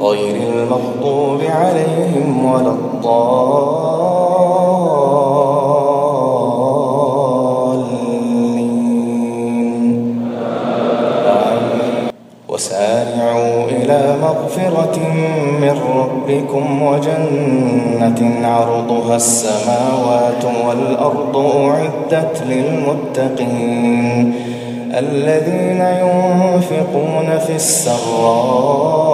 غير المغضوب عليهم ولا الضالين. وسارعوا إلى مغفرة من ربكم وجنة عرضها السماوات والأرض أعدت للمتقين. الذين ينفقون في السراء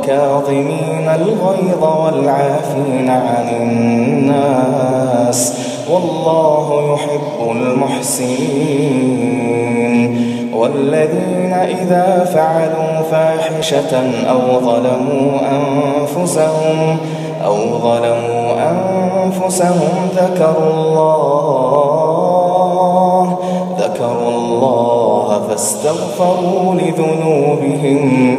والكاظمين الغيظ والعافين عن الناس والله يحب المحسنين والذين إذا فعلوا فاحشة أو ظلموا أنفسهم أو ظلموا أنفسهم ذكروا الله ذكروا الله فاستغفروا لذنوبهم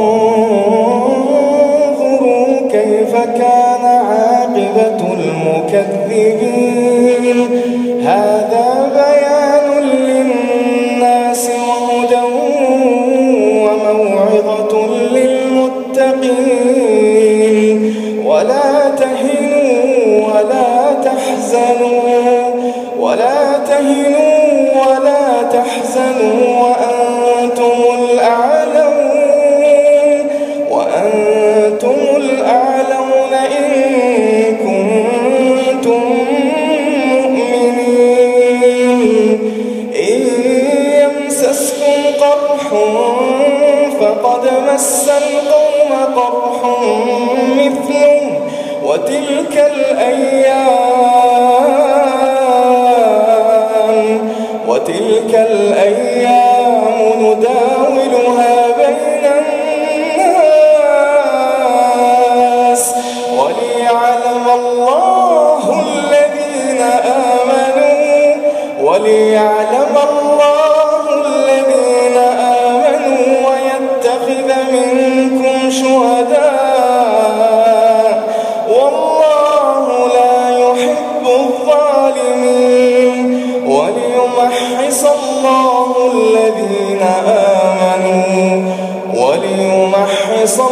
تهنوا ولا تحزنوا ولا تهنوا ولا تحزنوا وتلك الأيام نداولها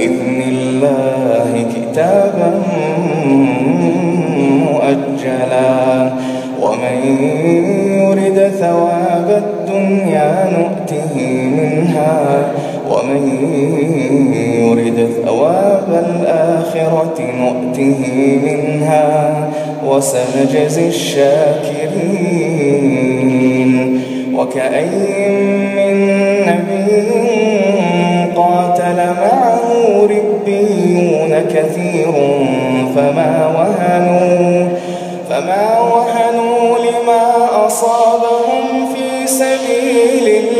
بإذن الله كتابا مؤجلا. ومن يرد ثواب الدنيا نؤته منها. ومن يرد ثواب الآخرة نؤته منها. وسنجزي الشاكرين. وكأي من نبي قاتل فما وهنوا فما وهنوا لما أصابهم في سبيل الله.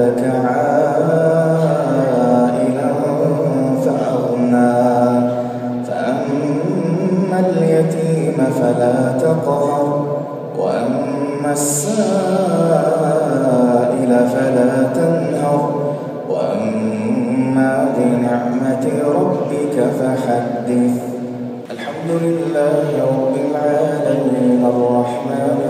ووجدك عائلا فأغنى فأما اليتيم فلا تقهر وأما السائل فلا تنهر. وأما بنعمة ربك فحدث. الحمد لله رب العالمين الرحمن